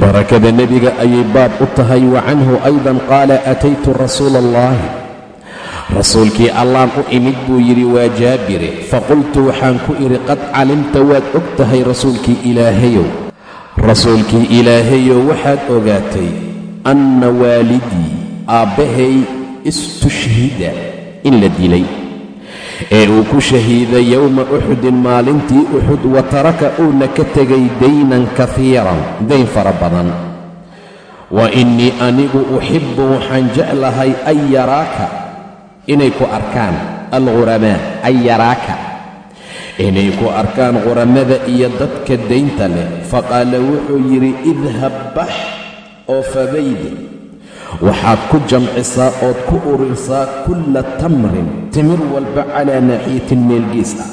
barakada nebiga ayay baab u tahay wa canhu aydan qaala ataytu rasuula allahi rasuulkii allaan u imid buu yidhi waa jaabire faqultu waxaan ku idhi qad calimta waad og tahay rasuulkii ilaahayow. Rasuulkii ilaahayow waxaad ogaatay anna waalidii aabbahay istushhida in la dilay ee uu ku shahiiday yowma uxudin maalintii uxud wa taraka uuna ka tegay daynan kafiiran dayn fara badan. Wa innii anigu uxibbu waxaan jeclahay an yaraaka inay ku arkaan alghuramaa an yaraaka. Inay ku arkaan quramada iyo dadka daynta leh. Faqaala wuxuu yidhi idhab bax oo fabaydi waxaad ku jamcisaa ood ku urirsaa kulla tamrin timir walba calaa naaxiyatin meel ah.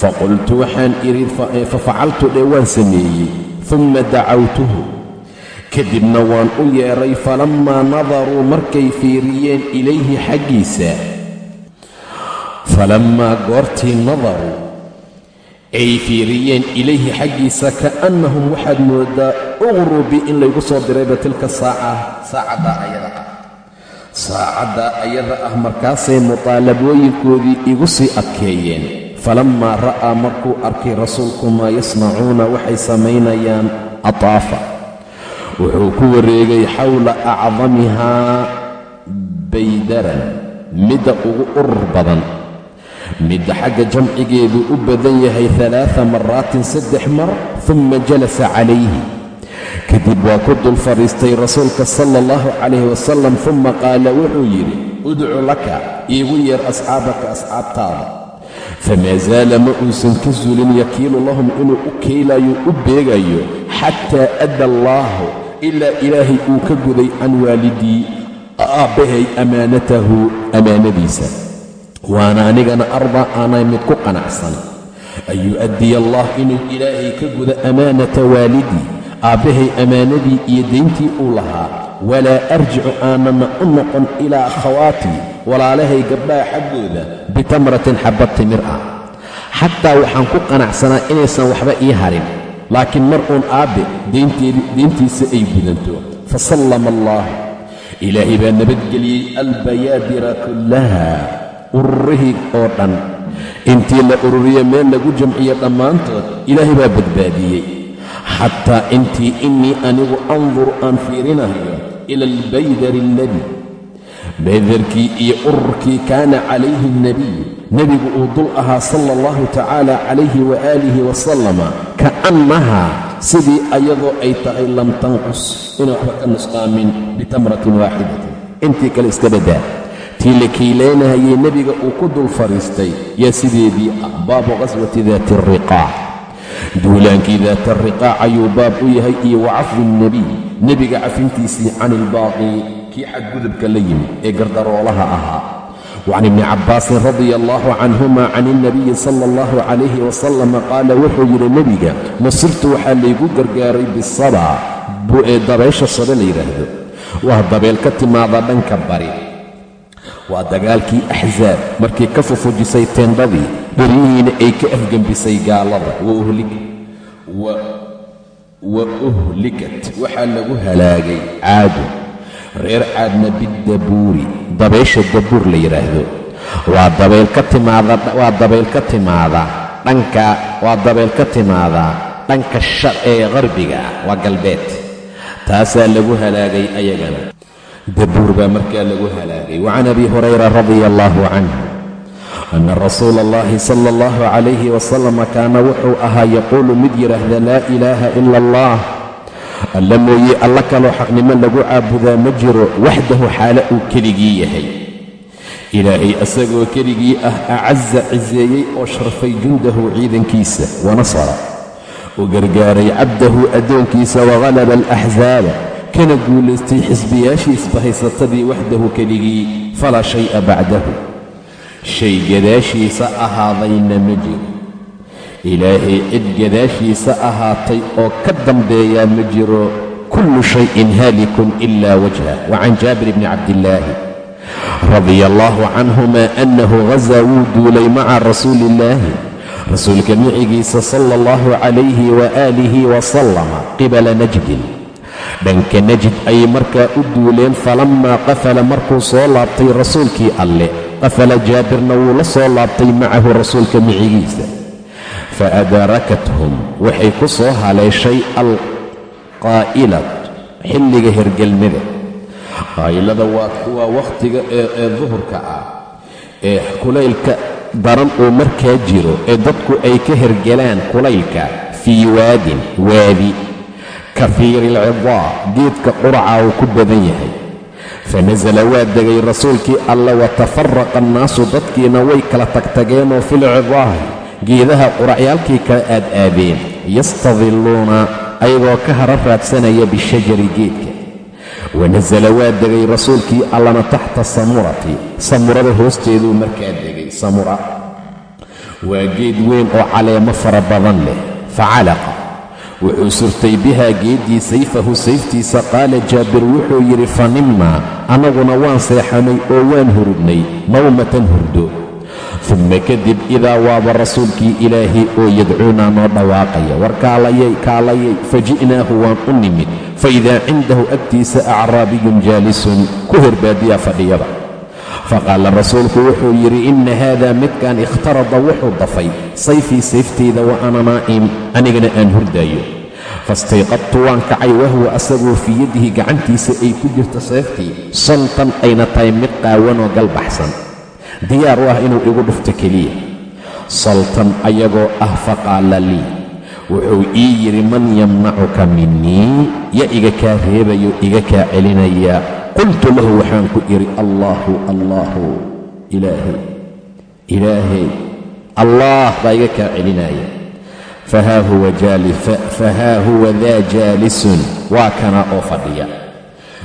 Faqultu waxaan idhi fafacaltu dhee waan sameeyey umma dacawtuhu. Kadibna waan u yeedhay falammaa nadaruu markay fiiriyeen ilayhi xaggiisa. Falammaa goortii nadaruu ay fiiriyeen ilayhi xaggiisa ka'annahum waxaad mooddaa uqrubi in laygu soo dirayba tilka saaca saacaddaa ayada ah. Saacaddaa ayada ah markaasay mutaalabooyinkoodii igu sii adkeeyeen. Falammaa ra'aa markuu arkay rasuulku maa yasnacuuna waxay samaynayaan ataafa. Wuxuu ku wareegay xawla acdamihaa baydaran midda ugu urur badan midda xagga jamcigeedu u badan yahay alaaa maraatin saddex mar uma jalasa calayhi. Kadib waa ku dul fadhiistay rasuulka sala allahu calayhi wasalam uma qaala wuxuu yidhi udcu laka iigu yeer asxaabaka asxaabtaada. Famaa zaala ma uusan ka zulin yakiilu lahum inuu u keylaayo u beegayo xataa adda allaahu ilaa ilaahay uu ka guday can waalidii aabbahay ammaanatahu ammaanadiisa waana anigana ardaa aanay mid ku qanacsan. An yu'addiya allah inuu ilaahay ka gudo amaanata waalidii aabbahay ammaanadii iyo dayntii uu lahaa. Walaa arjicu aanana u noqon ilaa akhawaatii walaalahay gabdhaha xaggooda bitamratin xabbad timir ah. Xataa waxaan ku qanacsanaa inaysan waxba ii harin laakiin mar uun aabbe deyntiisa ay gudanto. Fasallama allah ilaahay baa nabadgeliyey albayaadira kullaha ururihii oo dhan. Intii la ururiye meel lagu jamciye dhammaantood ilaahay baa badbaadiyey. Xataa intii innii anigu anduru aan fiirinayo ila albaydari aladii baydarkii iyo ururkii kaana calayhi alnebiy nebigu uu dul ahaa sala allahu tacaala calayhi waaalihi wasalama ka'annahaa sidii ayadoo ay tahay lam tanqus inay waxba ka nusqaamin bitamratin waaxidatin intii kale iska baddaa tii la kiilaynahayey nebiga uu ku dul fadhiistay yaa sideedii ah baabu qaswati daati alriqaac duulaankii daata alriqaac ayuu baab u yahay iyo wa cafwi nebiga cafintiisii can ilbaaqi kii xadgudubka la yimid ee gardaroolaha ahaa. Wacan ibni cabbaasin radia allahu canhuma can ilnabiyi sala allahu calayhi wasalama qaala wuxuu yidhi nebiga nusirtu waxaa laygu gargaaray bisaba dabaysha sabe la yidhaahdo. Waa dabeel ka timaada dhanka bari waa dagaalkii axsaab markii ka fufujisay teendadii dheriyihiina ay ka afgembisay gaalada. Wa uhlikat. Waxaa lagu halaagay caadu reer caadna biddabuuri. Dabaysha dabuur la yidhaahdo waa dabeyl ka timaada waa dabayl ka timaada dhanka waa dabeyl ka timaada dhanka shar ee qarbiga waa galbeed. Taasaa lagu halaagay ayagana dabuur baa markaa lagu halaagay. Wacan abi hurayra radia allahu canh ana rasuula allahi sala allahu calayhi wasalama kaana wuxuu ahaa yaquulu mid yidhaahda laa ilaaha ila allah. Alla mooye alla kaloo xaqnimo lagu caabudaa ma jiro waxdahu xaale uu keligii yahay. Ilaahay asagoo keligii ah acaza ciseeyey oo sharfay jundahu ciidankiisa wanasara u gargaaray cabdahu addoonkiisa waghalaba alaxsaaba kana guulaystay xisbiyaashiisba haysatadii waxdahu keligii falaa shay'a bacdahu. Shay gadaashiisa ahaadayna ma jiro. Ilaahay cid gadaashiisa ahaatay oo ka dambeeyaa ma jiro kullu shayin haalikun ila wajhah wa can jaabir bni cabdillaahi radia allaahu canhuma annahu ghasaa wuu duulay maca rasuuli illaahi rasuulka micigiisa sala allahu calayhi waaalihi wasalama qibala najdin dhanka najd ayay markaa u duuleen falammaa qafala markuu soo laabtay rasuulkii alle. Qafala jaabirna wuu la soo laabtay macahu rasuulka micigiisa fa adarakathum waxay ku soo haleeshay alqaa'ilat xilliga hergelmada qaa'ilada waa wakhtiga ee duhurka ah ee kulaylka daran uu markaa jiro ee dadku ay ka hergelaan kulaylka fii waadin waadi kafiiri alcidaa geedka quraca uu ku badan yahay. Fanasala waa degay rasuulkii alle watafaraqa annaasu dadkiina way kala tagtageenoo filcidaahi geedaha quracyaalkii kala aad aadeen. Yastadilluuna ayagoo ka hara raadsanaya bishajari geedka. Wanasala waa degay rasuulkii allana taxta samurati samurada hoosteeduu markaa degay samura. Waa geed weyn oo caleemo fara badan leh. Facalaqa wuxuu surtay bihaa geeddii sayfahu sayftiisa qaala jaabir wuxuu yidhi fanimnaa annaguna waan seexanay oo waan hurudnay nawmatan hurdo. Uma kadib idaa waaba rasuulkii ilaahay oo yadcuunaa noo dhawaaqaya war kaalayay kaalayay faji'naahu waan u nimid faidaa cindahu agtiisa acraabiyun jaalisun ku horbaadiyaa fadhiyada faqaala rasuulku wuxuu yidhi inna haadaa midkan ikhtarada wuxuu dafay sayfii sayftayda wa ana naa'im anigana aan hurdaayo fastayqadtu waan kacay wahuwa asagoo fii yadihi gacantiisa ay ku jirto sayftii saltan ayna tahay mid qaawanoo galbaxsan diyaar u ah inuu igu dhufto keliya saltan ayagoo ah faqaala lii wuxuu ii yidhi man yamnacuka minii ya iga kaa reebayo iga kaa celinaya qultu lahu waxaan ku idhi allaahu allaahu ilaahay ilaahay allaah baa iga kaa celinaya fahaa huwa daa jaalisun waa kana oo fadhiya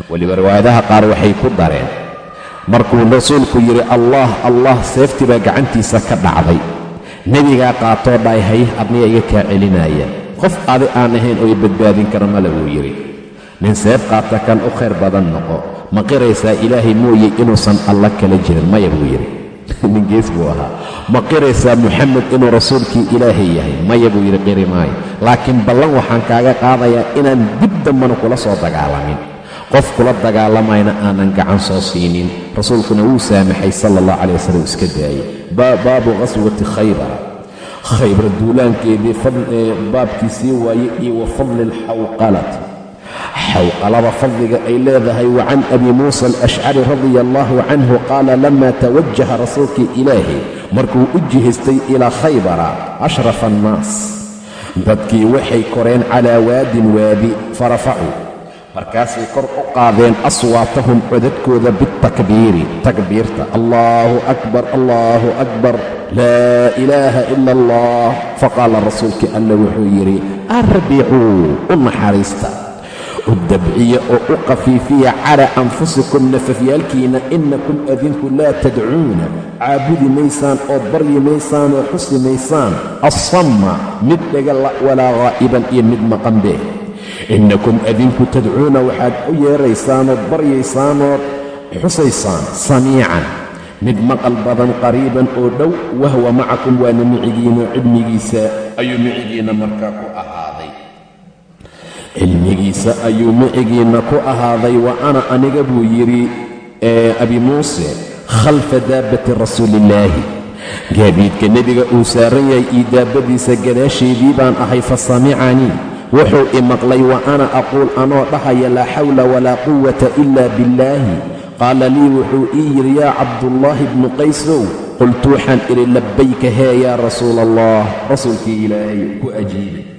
weliba riwaayadaha qaar waxay ku dareen markuu rasuulku yidhi allaah allah seeftii baa gacantiisa ka dhacday nebigaa qaatoo dhahay hay adniya iga kaa celinaya qof adi aan ahayn oo i badbaadin kara male buu yidhi nin seef qaata kan u khayr badan noqo ma qiraysaa ilaahay mooye inuusan alla kala jirin? Maya buu yidhi. Nin gees buu ahaa. Ma qiraysaa moxamed inuu rasuulkii ilaahay yahay? Maya buu yidhi qiri maayo. Laakiin ballan waxaan kaaga qaadayaa inaan dib dambana kula soo dagaalamin. Qof kula dagaalamayna aanan gacan soo siinin. Rasuulkuna wuu saamaxay sala allah calay wasalam iska daayey. Baabu qaswati khaybar. Khaybar duulaankeedii baabkiisii waaye iyo wa fadli alxawqalati xawqalada fadliga ay leedahay wa can abi muusa alashcari radia allahu canhu qaala lama tawajaha rasuulkii ilaahi markuu u jihaystay ilaa khaybara ashrafa annaas dadkii waxay koreen calaa waadin waadi farafacuu. Markaasay kor u qaadeen aswaatahum codadkooda bitakbiiri takbiirta. Allaahu akbar allaahu akbar laa ilaaha ila allah. Faqaala rasuulkii alla wuxuu yidhi arbicuu u naxariista u dabciya oo u qafiifiya calaa anfusikum nafafyaalkiinna innakum adinku laa tadcuuna. Caabudi maysaan ood baryi maysaan oo xusi maysaan. Assamma mid dhegala walaa haa'iban iyo mid maqanbee innakum adinku tadcuuna waxaad u yeedraysaanood baryaysaanood xusaysaan samiican. Mid maqal badan qariiban oo dhow wahwa macakum waana micigiinno cilmigiisa ayuu micigiinna markaa ku ahaaday cilmigiisa ayuu micigiinna ku ahaaday wa ana aniga buu yidhi abi muuse khalfa daabbati rasuuliillaahi gaadiidka nebiga uu saaran yahay io daabbadiisa gadaashaydii baan ahay fa samicanii wuxuu i maqlay wa ana aquul anoo dhahaya laa xawla walaa quwata ila billaahi. Qaala lii wuxuu ii yidhi yaa cabdullaahi bnu qaysow qultu waxaan idhi labbayka hee yaa rasuula allah rasuulkii ilaahay ku ajiibay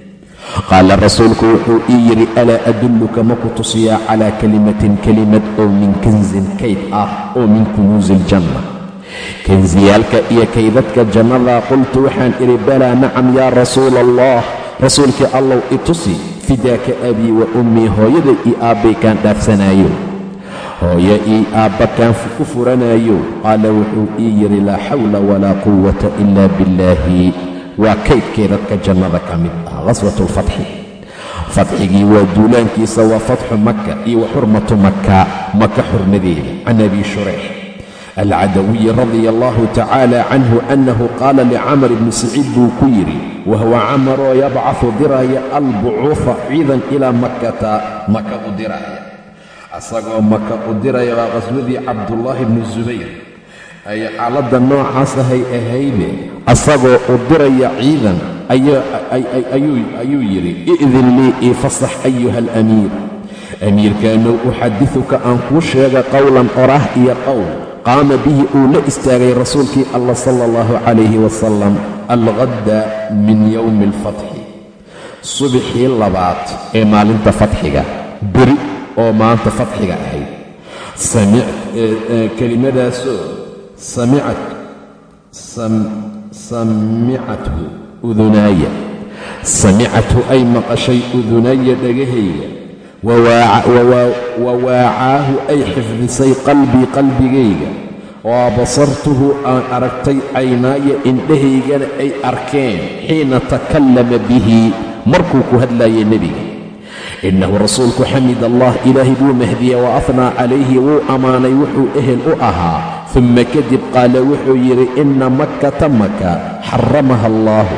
qaala rasuulku wuxuu ii yidhi alaa adulluka ma ku tusiyaa calaa kelimatin kelimad oo min kansin kayd ah oo min kunuusi iljanna kansiyaalka iyo kaydadka jannada qultu waxaan idhi balaa nacam yaa rasuula allah rasuulkii allow itusi fidaaka abii wa ummii hooyada io aabbay kaan dhaafsanaayo hooyo ii aabba kaan ku furanaayo qaala wuxuu ii yidhi laa xawla walaa quwata ila billaahi waa kaydkee dadka jannada ka mid ah qaswat alfatxi fatxigii waa duulaankiisa waa fatxu maka iyo wa xurmatu maka maka xurmadeeda. Can abi shurayx alcadawiyi radia allahu tacaala canhu annahu qaala licamar ibni saciid buu ku yidhi wahuwa camaroo yabcahu diraya albucuufa ciidan ilaa makkata maka u diraya. Asagoo maka u diraya waa qaswadii cabdullaahi bni subayr ay xaaladda noocaas ahay ahayde asagoo u diraya ciidan ayuu yidhi i'din lii ii fasax ayuha alamiir amiirkaanow uxadiuka aan kuu sheega qowlan orah iyo qowl qaama bihi uu la istaagay rasuulkii allah sala allahu calayhi wasalam alqadda min yowmi alfatxi subixii labaad ee maalinta fatxiga beri oo maanta fatxiga ahayd. Kelimadaasoo samicat samicathu udunaaya samicathu ay maqashay udunaaya dhagahayga wa waacaahu ay xifdisay qalbii qalbigayga waa basartuhu aan aragtay caynaaya indhahaygana ay arkeen xiina takallama bihi markuu ku hadlaayay nebiga innahu rasuulku xamid allah ilaahay buu mahdiyey wa afnaa calayhi wuu ammaanay wuxuu ehel u ahaa uma kadib qaala wuxuu yidhi inna makkata maka xaramaha allaahu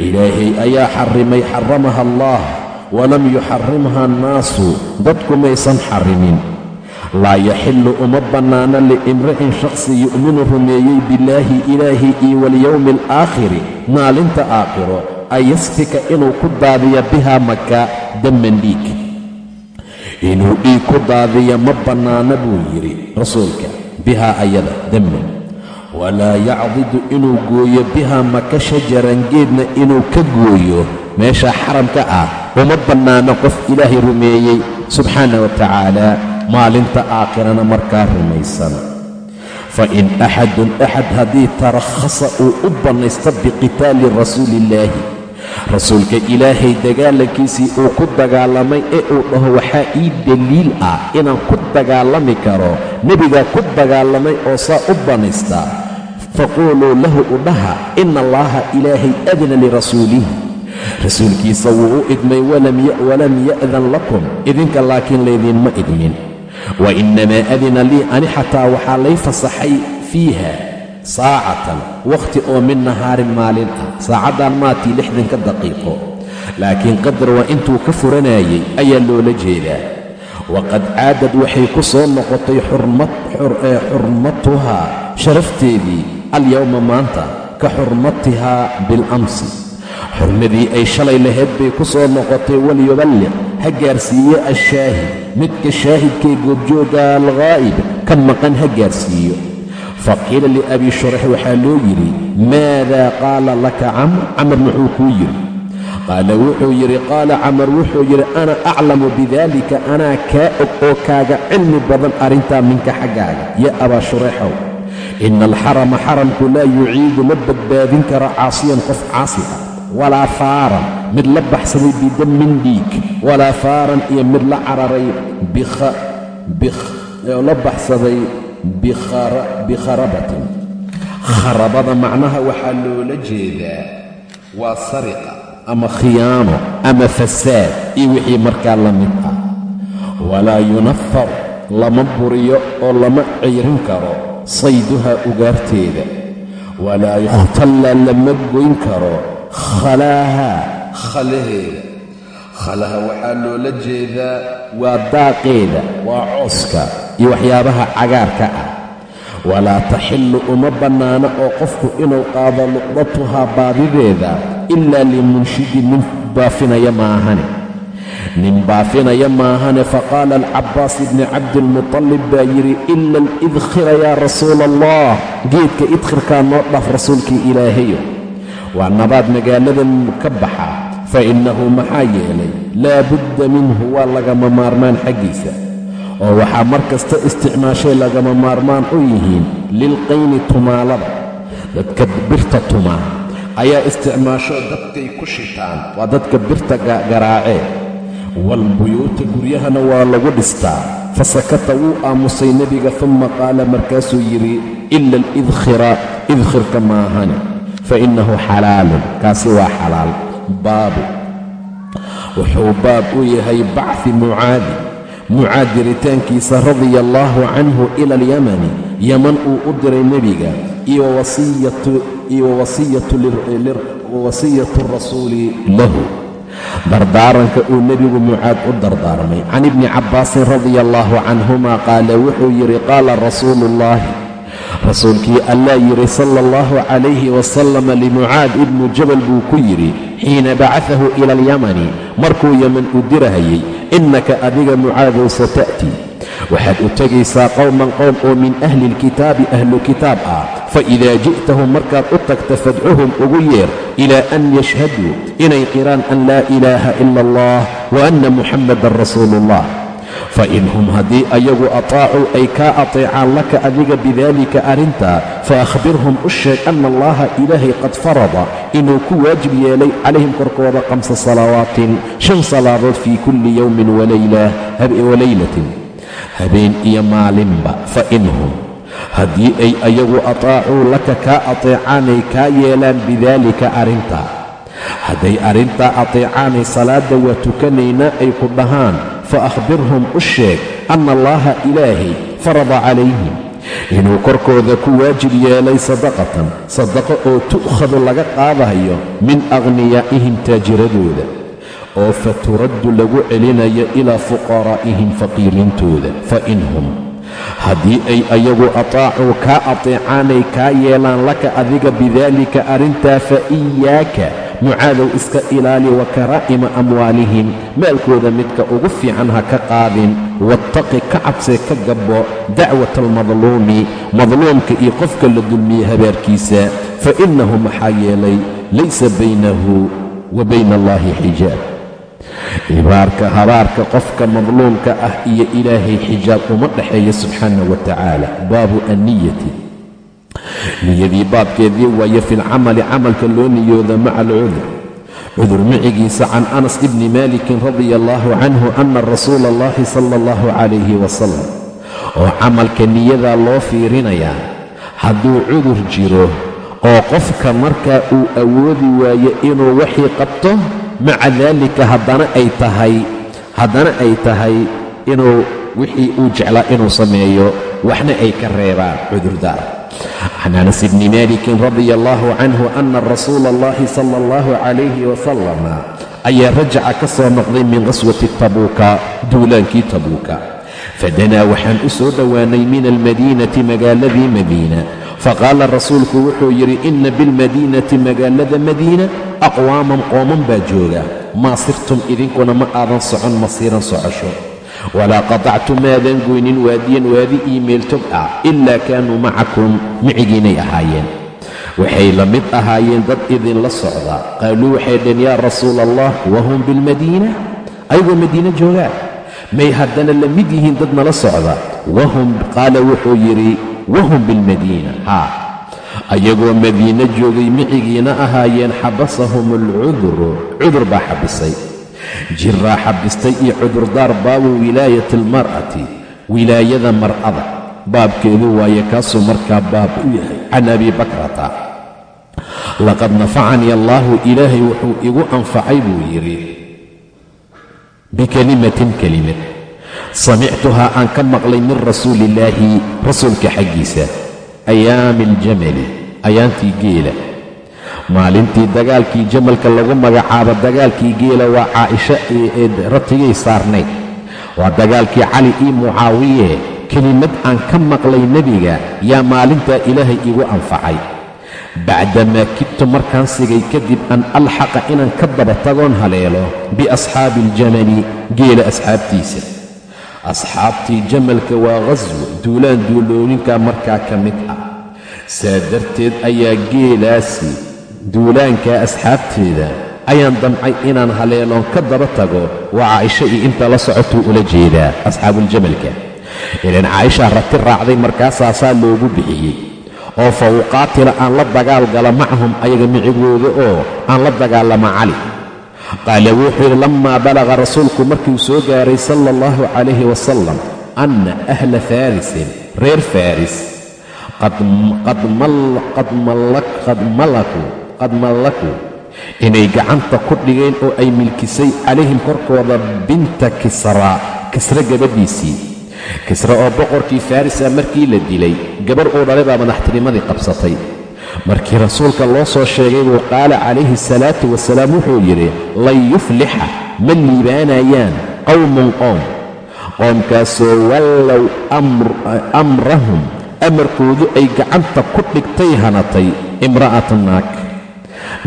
ilaahay ayaa xarrimay xaramaha allah walam yuxarimha annaasu dadku maysan xarimin laa yaxillu uma bannaana liimri'in shakhsi yu'minu rumeeyey billaahi ilaahi iyo walyowmi alaakhiri maalinta aakhiro an yasfika inuu ku daadiya bihaa maka damman dhiig inuu dhiig ku daadiya ma bannaana buu yidhi rasuulka bihaa ayada damman walaa yacdidu inuu gooyo bihaa maka shajaran geedna inuu ka gooyo meesha xaramka ah uma bannaano qof ilaahay rumeeyey subxaana wa tacaala maalinta aakhirana markaa rumaysan fa in axadun axad haddii tarakhasa uu u bannaysto biqitaali rasuuliillaahi rasuulka ilaahay dagaalankiisii uu ku dagaalamay ee uu dhaho waxaa ii daliil ah inaan ku dagaalami karo nebigaa ku dagaalamay oo saa u bannaystaa faquuluu lahu u dhaha ina allaaha ilaahay adna lirasuulihi rasuulkiisa wuu u idmay walam ya'dan lakum idinka laakiin laydinma idmin. Wa innamaa adina lii ani xataa waxaa lay fasaxay fiiha saacatan wakhti oo min nahaarin maalin ah saacaddan maatii lixdanka daqiiqo. Laakiin qadar waa intuu ka furanayay ayaa loola jeedaa. Waqad caadad waxay ku soo noqotay xurmatuhaa sharafteedii alyowma maanta ka xurmatihaa bilamsi xurmadii ay shalay lahayd bay ku soo noqotay walyuballiq ha gaarsiiye ashaahid. Midka shaahidkee goobjooga alghaa'ib ka maqan ha gaarsiiyo faqiila liabii shurax waxaa loo yidhi maadaa qaala laka camr camar muxuu kuu yidhi. Qaala wuxuu yidhi qaala camar wuxuu yidhi ana aclamu bidaalika anaa kaa og oo kaaga cilmi badan arrintaa minka xaggaaga yaa abaa shurayxow. Ina alxarama xaramku laa yuciidu ma badbaadin karo caasiyan qof caasi ah walaa faaran mid la baxsaday bidammin dhiig walaa faaran iyo mid la cararay la baxsaday bikharabatin. Kharabada macnaha waxaa loola jeedaa waa sariqa ama khiyaano ama fasaad iyo wixii markaa la mid ah. Walaa yunafar lama buriyo oo lama ceyrin karo sayduha ugaarteeda. Walaa yukhtalla lama goyn karo khalaaha khalaheeda. Khalaha waxaa loola jeedaa waa daaqeeda waa cooska iyo waxyaabaha cagaarka ah. Walaa taxillu uma bannaano oo qofku inuu qaado luqdatuhaa baadideeda ilaa limunshidin nin baafinaya maahane. Nin baafinaya maahane faqaala alcabbaas ibni cabdiilmutalib baa yidhi ila alidkhira yaa rasuula allah geedka idkhirkaa noo dhaaf rasuulkii ilaahayo. Waa nabaad magaaladan ka baxa fa innahu maxaa yeelay laa budda minhu waa lagama maarmaan xaggiisa oo waxaa mar kasta isticmaashay lagama maarmaan u yihiin lilqayni tumaalada. Dadka birta tumaa ayaa isticmaasho dadkay ku shitaan waa dadka birta garaacee. Waalbuyuuta guryahana waa lagu dhistaa. Fasakata wuu aamusay nebiga uma qaala markaasuu yidhi ila alidkhira idkhirka maahane fa innahu xalaalun. Kaasi waa xalaal baabu wuxuu baab u yahay bacfi mucaadi mucaad diritaankiisa radia allaahu canhu ila alyamani yaman uu u diray nebiga iyo wasiyatu rasuuli lahu. Dardaaranka uu nebigu mucaad u dardaarmay can ibni cabbaasin radia allaahu canhuma qaala wuxuu yidhi qaala rasuulu ullaahi rasuulkii allaa yidhi sala allahu calayhi wasalam limucaad ibnu jabal buu ku yidhi xiina bacaahu ila alyamani markuu yeman u dirahayey innaka adiga mucaadow sata'tii waxaad u tegaysaa qowman qowm oo min ahli lkitaabi ahlu kitaab ah. Faidaa ji'tahum markaad u tagta fadcuhum ugu yeer ilaa an yashhaduu inay qiraan an laa ilaaha ila allah wa anna muxammadan rasuulu fain hum haddii ayagu ataacuu ay kaa ateecaan laka adiga bidaalika arrintaa fa akhbirhum u sheeg anna allaha ilaahay qad farada inuu ku waajib yeelay calayhim korkooda khamsa salawaatin shan salaadood fii kulli yowmin walaylatin habeen iyo maalinba fa in hum haddii ay ayagu ataacuu laka kaa ateecaanay kaa yeelaan bidaalika arrintaa hadday arrintaa ateecaanay salaadda waa tukanaynaa ay ku dhahaan fa akhbirhum u sheeg anna allaaha ilaahay farada calayhim inuu korkooda ku waajib yeelay sadaqatan sadaqo oo tu'khadu laga qaadayo min akhniyaa'ihim taajiradooda oo fa turaddu lagu celinayo ilaa fuqaraa'ihim faqiiriintooda fa in hum haddii ay ayagu ataacuu kaa ateecaanay kaa yeelaan laka adiga bidaalika arrintaa fa iyaaka mucaadow iska ilaali wa karaa'ima amwaalihim. Maalkooda midka ugu fiican ha ka qaadin. Wattaqi ka cabsee ka gabbo dacwata almadluumi madluumka iyo qofka la dulmiye habaarkiisa. Fa innahu maxaa yeelay laysa baynahu wa bayna allaahi xijaab. Ibaarka habaarka qofka madluumka ah iyo ilaahay xijaab uma dhexeeya subxaana wa tacaala. Baabu anniyati niyadii baabkeedii waaye filcamali camalka loo niyooda maca alcudur. Cudur micigiisa can anas ibni maalikin radia allaahu canhu ana rasuula allahi sala allahu calayhi wasalam oo camalka niyadaa loo fiirinayaa hadduu cudur jiro oo qofka markaa uu awoodi waayo inuu waxii qabto maca daalika haddana ay tahay haddana ay tahay inuu wixii uu jeclaa inuu sameeyo waxna ay ka reebaan cudurdaar can anas ibni maalikin radia allaahu canhu ana rasuula allahi sala allahu calayhi wasalama ayaa rajaca ka soo noqday min qaswati tabuuka duulaankii tabuuka fadanaa waxaan u soo dhowaanay min almadiinati magaaladii madiina faqaala rasuulku wuxuu yidhi inna bilmadiinati magaalada madiina aqwaaman qooman baa jooga maa sirtum idinkuna ma aadan socon masiiran socosho walaa qatactu maadan goynin waadiyan waadi ii meeltog ah ilaa kaanuu macakum micigiinay ahaayeen waxay la mid ahaayeen dad idinla socda qaaluu waxay dhaheen yaa rasuula allah wahum bilmadiina ayagoo madiine joogaan may haddana la mid yihiin dad nala socda wahum qaala wuxuu yidhi wahum bilmadiina haa ayagoo madiine joogay micigiina ahaayeen xabasahum alcuduru cudur baa xabisay jiraa xabistay iyo cudurdaar baabu wilaayati almar'ati wilaayada mar'ada. Baabkeedu waaye kaasuu markaa baab u yahay. Can abi bakrata laqad nafacanii allaahu ilaahay wuxuu igu anfacay buu yidhi bikelimatin kelimad samictuhaa aan ka maqlay min rasuuli illaahi rasuulka xaggiisa. Ayaami aljamali ayaantii geela maalintii dagaalkii jamalka lagu magacaabo dagaalkii geela waa caaisha ee ratigay saarnayd waa dagaalkii cali io mucaawiye kelimad aan ka maqlay nebiga yaa maalintaa ilaahay igu anfacay. Bacdamaa kidtu markaan sigay kadib an alxaqa inaan ka daba tagoon haleelo biasxaabi aljamali geela asxaabtiisa. Asxaabtii jamalka waa qhaswo duulaan duulooyinka markaa ka mid ah. Saa darteed ayaa geelaasi duulaankaa asxaabteeda ayaan damcay inaan haleeloon ka daba tago waa caaisha iyo inta la socotuu ula jeedaa asxaabuuljamalka ilaan caaishaa rati raacday markaasaasaa loogu bixiyey. Oo fa uqaatila aan la dagaal gala macahum ayaga micigooda oo aan la dagaalama cali. Qaala wuxuu yidhi lammaa balaqa rasuulku markiuu soo gaaray sala allahu calayhi wasalam anna ahla faarisin reer faaris. Qad mallakuu inay gacanta ku dhigeen oo ay milkisay calayhim korkooda binta kisraa kisre gabadhiisii. Kisre oo boqorkii farisa markii la dilay gabarh uu dhalay baa madaxtinimadii qabsatay. Markii rasuulka loo soo sheegay buu qaala calayhi asalaatu wasalaam wuxuu yidhi lan yuflixa ma liibaanayaan qowmun qoom. Qoomkaasoo wallow amrahum amarkoodu ay gacanta ku dhigtay hanatay imra'ata naag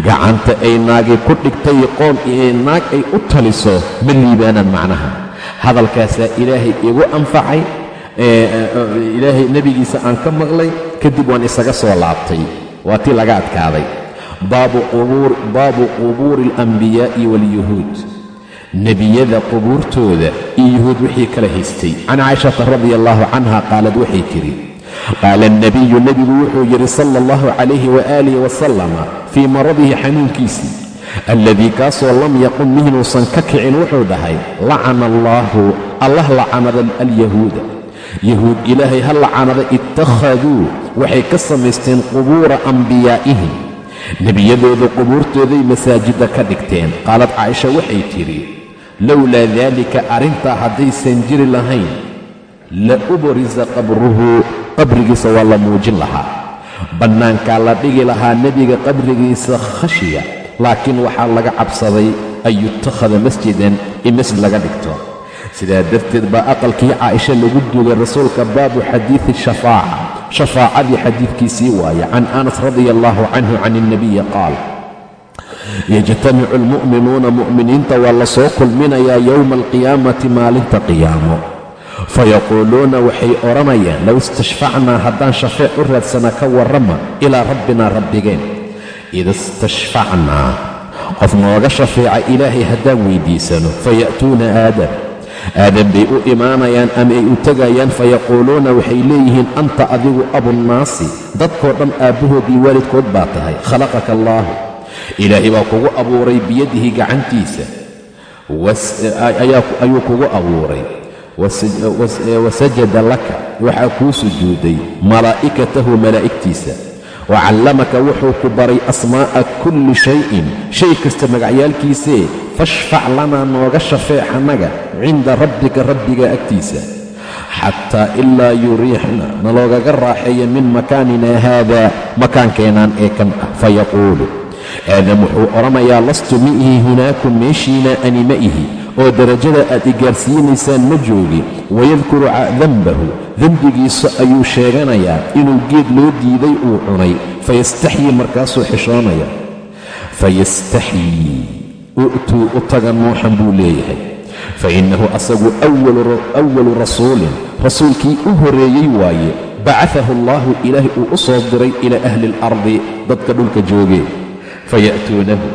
gacanta ay naagi ku dhigtay qoom naag ay u taliso ma liibaanaan macnaha. Hadalkaasaa ilaahay igu anfacay ilaahay nebigiisa aan ka maqlay kadib waan isaga soo laabtay. Waa tii laga adkaaday. Baabu qubuuri alambiyaa'i waalyuhuud nebiyada qubuurtooda iyo yuhuud wixii kala haystay. Can caishata radi allahu canha qaalad waxay tidhi qaala alnabiyu nebigu wuxuu yidhi sala allahu calayhi waaalih wasalama fii maradihi xanuunkiisii alladii kaasoo lam yaqum mihinuusan ka kicin wuxuu dhahay lacana allaahu allah lacanada alyahuuda yahuud ilaahay ha lacanada ittakhaduu waxay ka samaysteen qubuura ambiyaa'ihim nebiyadooda qubuurtooday masaajidda ka dhigteen qaalad caaisha waxay tidhi lowlaa daalika arrintaa haddaysan jiri lahayn la ubrisa qabruhu qabrigiisa waa la muujin lahaa. Bannaankaa la dhigi lahaa nebiga qabrigiisa khashiya laakiin waxaa laga cabsaday an yutakhada masjidan in masjid laga dhigto. Sidaa darteed baa aqalkii caaisha lagu duugay rasuulka baabu xadiidi shafaaca. Shafaacadii xadiidkiisii waaye can anas radia allahu canhu can ilnabiyi qaal yajtamicu almu'minuuna mu'miniinta waa la soo kulminayaa yowma alqiyaamati maalinta qiyaamo fayaquuluuna waxay odhanayaan low istashfacnaa haddaan shafeec u raadsana ka warrama ilaa rabbinaa rabbigeen ida istashfacnaa qof nooga shafeeca ilaahay haddaan weyddiisano faya'tuuna aadam aadam bay u imaanayaan ama ay u tegayaan fayaquuluuna waxay leeyihiin anta adigu abunnaasi dadkoo dhan aabbahood iyo waalidkood baa tahay khalaqaka allaahu ilaahay baa kugu abuuray biyadihi gacantiisa ayuu kugu abuuray wasajada laka. Waxaa kuu sujuuday malaa'ikatahu malaa'igtiisa. Wa callamaka wuxuu ku baray asmaa'a kulli shayin. Shay kasta magacyaalkiisee fashfac lanaa nooga shafeexannaga cinda rabbika rabbiga agtiisa. Xataa ilaa yuriixna naloogaga raaxeeya min makaanina haada makaankeenaan ee kan ah. Fayaquulu aadam wuxuu odhanayaa lastu mi'ihi hunaakum meeshiina ani ma ihi oo darajada aad i gaarsiinaysaan ma joogi. Wayadkuru denbahu dembigiisa ayuu sheeganayaa inuu geed loo diiday uu cunay. Fayastaxyii markaasuu xishoonaya. Fayastaxyii u'tuu u taga nuuxan buu leeyahay. Fa innahu asagu awalu rasuulin. Rasuulkii u horreeyey waaye bacaahu allaahu ilaahay uu u soo diray ilaa ahli alardi dadka dhulka joogee. Faya'tuunahu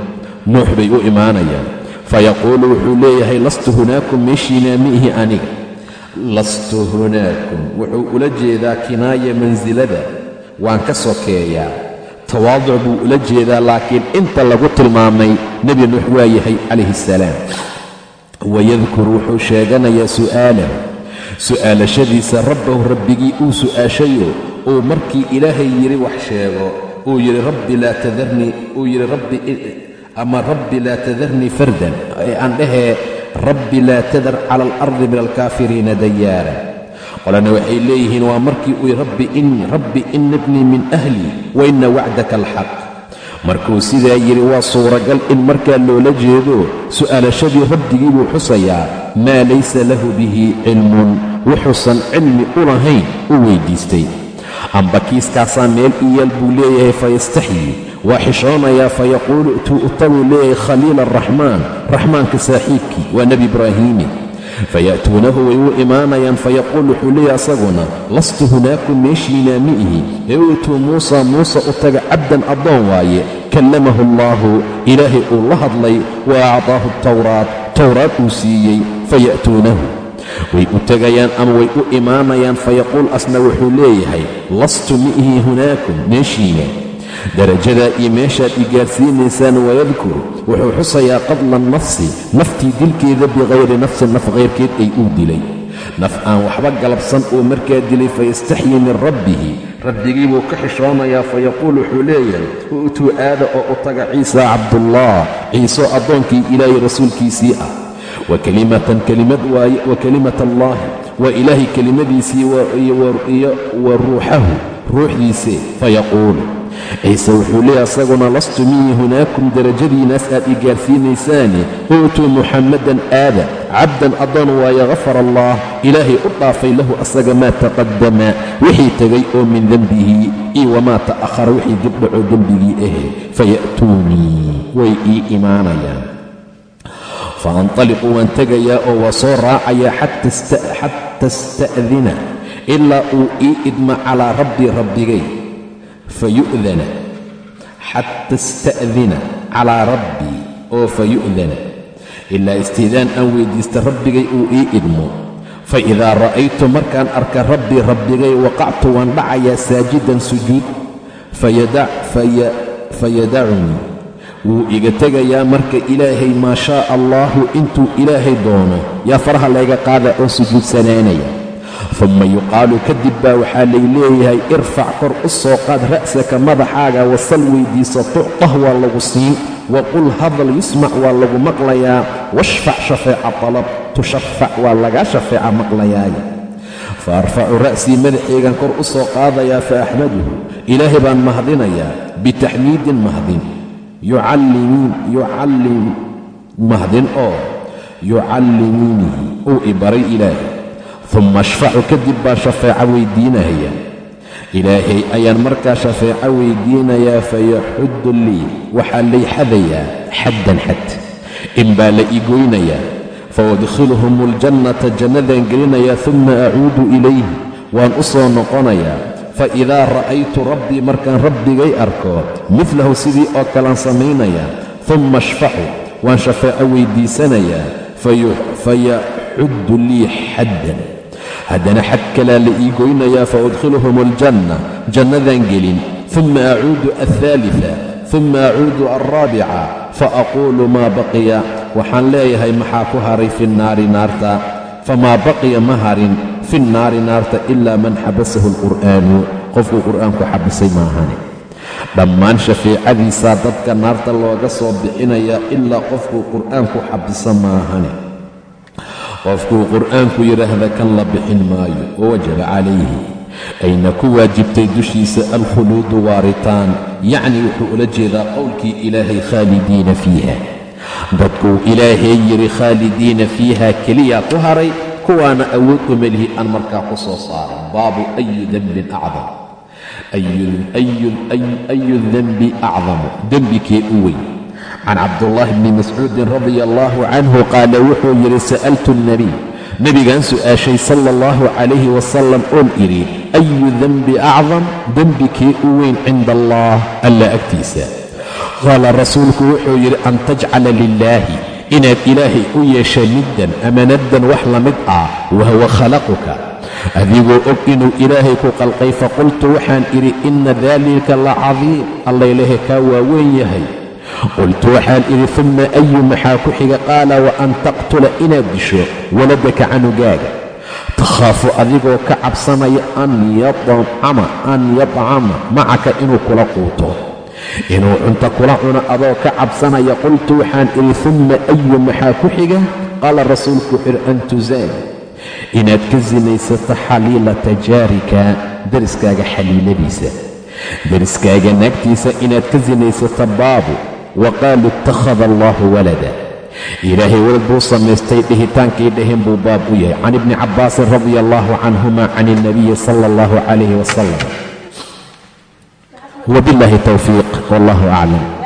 nuux bay u imaanayaan fayaquulu wuxuu leeyahay lastu hunaakum meeshiinaa miihi aniga lastu hunaakum wuxuu ula jeedaa kinaaya mansilada waan ka sokeeyaa tawaaduc buu ula jeedaa laakiin inta lagu tilmaamay nebi nuux waa yahay calayhi assalaam wayadkur wuxuu sheeganayaa su'aalahu su'aalashadiisa rabbahu rabbigii uu su'aashayo uu markii ilaahay yidhi wax sheego uu yidhi rabbi laa tadarnii uu yidhi rabbi ama rabbi laa tadarnii fardan ee aan dhahee rabbi laa tadar cala alardi min alkaafiriina dayaara. Qolana waxay leeyihiin waa markii uu rabbi rabbi ina bnii min ahlii wa ina wacdaka alxaq. Markuu sidaa yidhi waa suuragal in markaa loola jeedo su'aalashadii rabbigii buu xusayaa maa laysa lahu bihi cilmun wuxuusan cilmi u lahayn u weyddiistay amba kiiskaasaa meel iyaal buu leeyahay fayastaxyii waa xishoonayaa fayaquulu tuu utaguu leeyahay khaliila araxmaan raxmaanka saaxiibkii waa nebi ibraahiimi faya'tuunahu way u imaanayaan fayaquul wuxuu leeyahay asaguna lastu hunaakum meeshiinaa mi'ihi ee uutuu muusa muuse u taga cabdan addoon waaye. Kallamahu allaahu ilaahay uu la hadlay wa acdaahu tawraat towraad uu siiyey faya'tuunahu way u tegayaan ama way u imaanayaan fayaquul asna wuxuu leeyahay lastu mi'hii hunaakum meeshiina darajadaa iyo meeshaad i gaarsiinaysaan wayadkur wuxuu xusayaa qadla nafsi naftii dilkeeda bikayri nafsin naf kayrkeed ay uu dilay. Naf aan waxba galabsan uu markaa dilay fayastaxyii min rabbihi. Rabbigii buu ka xishoonayaa fayaquul wuxuu leeyahay u'tuu aada oo u taga ciisa cabdullah ciisoo addoonkii ilaahay rasuulkiisii ah. Wa kelimatan kelimad waaye wa kelimat allaahi waa ilaahay kelimadiisii wa ruuxahu ruuxdiise fayaquul ciise wuxuu leeyahy asaguna lastu mii hunaakum darajadiinaas aad i gaarsiinaysaane uutuu muxammadan aada cabdan addoon waaye gafar allah ilaahay u dhaafay lahu asaga maa taqaddama wixii tegay oo min dembihi iyo wamaa ta'akhara wixii dibdhacoo dembigii ahe faya'tuunii way ii imaanayaan. Fa antaliqu waan tegayaa oo waa soo raacayaa xata ista'dina ilaa uu ii idma calaa rabbii rabbigay fayu'dana xata ista'dina calaa rabbii oo fayu'dana ilaa istiidaan aan weyddiista rabbigay uu ii idmo fa idaa ra'aytu markaan arka rabbii rabbigay waqactu waan dhacayaa saajidan sujuud fayadacunii wuu iga tegayaa marka ilaahay maa shaa allaahu intuu ilaahay doono yaa faraha layga qaada oo sujuudsanaanaya dumma yuqaalu kadib baa waxaa lay leeyahay irfac kor u soo qaad ra'saka madaxaaga wasal weyddiiso tuctah waa lagu siin waqul hadal yusmac waa lagu maqlayaa washfac shafeeca talab tushafac waa lagaa shafeeca maqlayaay. Fa arfacu ra'sii madaxaygan kor u soo qaadayaa fa axmaduhu ilaahay baan mahdinayaa bitaxmiidin mahdin yucallim mahdin oo yucallimiinihi uu i baray ilaahay uma ashfacu kadib baa shafeeco weydiinaya ilaahay ayaan markaa shafeeco weydiinayaa fayaxuddu lii waxaa lay xadayaa xaddan xad. In baa la ii goynayaa faudkhiluhum aljannata jannadaan gelinayaa uma acuudu ilayhi waan u soo noqonayaa. Fa idaa ra'aytu rabbii markaan rabbigay arko midlahu sidii oo kalaan samaynayaa uma ashfaxu waan shafeeco weydiisanayaa fayaxuddu lii xaddan haddana xad kalaa la ii goynayaa faudkhiluhum aljanna jannadaan gelin. Uma acuudu alhaalita uma acuudu alraabica faaquulu maa baqiya. Waxaan leeyahay maxaa ku haray fi nnaari naarta famaa baqiya ma harin fi nnaari naarta ilaa man xabasahu alqur'aanu. Qofkuu qur'aanku xabisay maahane dhammaan shafiicadiisaa dadka naarta looga soo bixinayaa ilaa qofkuu qur'aanku xabiso maahane qofkuu qur'aanku yidhaahda kan la bixin maayo wawajaba calayhi. Ayna ku waajibtay dushiisa alkhuluudu waaritaan. Yacni wuxuu ula jeedaa qowlkii ilaahay khaalidiina fiiha. Dadkuu ilaahay yidhi khaalidiina fiiha keliyaa ku haray kuwaana awood uma lihi aan markaa ku soo saarin. Baabu ayu dembin acdam. Ayu dembi acdamu. Dembikee u weyn can cabdullaahi bni mascuudin radia allaahu canhu qaala wuxuu yidhi sa'altu alnebiy nebigaan su'aashay sala allahu calayhi wasalam oon idhi ayu dembi acdam dembikee u weyn cinda allah alla agtiisa qaala rasuulku wuxuu yidhi an tajcala lilaahi inaad ilaahay u yeesha niddan ama naddan wax la mid ah wahuwa khalaquka adigoo og inuu ilaahay ku qalqay faqultu waxaan idhi inna daalika la cadiim allaylehe kaa waa weyn yahay qultu waxaan idhi umma ayu maxaa ku xiga qaala wa an taqtula inaad disho waladaka canugaaga takhaafu adigoo ka cabsanaya an yadcama an yadcama macaka inuu kula quuto inuu cunto kula cuno adoo ka cabsanaya qultu waxaan idhi umma ayu maxaa ku xiga qaala rasuulku wuxuuhi an tusaani inaad ka sinaysato xaliilata jaarika deriskaaga xaliiladiisa deriskaaga naagtiisa inaad ka sinaysato baabu wa qaaluu ittakhada allaahu walada ilaahay walad buu samaystay dhihitaankay dhaheen buu baab u yahay can ibni cabbaasin radia allaahu canhuma can ilnabiyi sala allahu calayhi wasalam wbiاllahi towfiiq wallahu aclam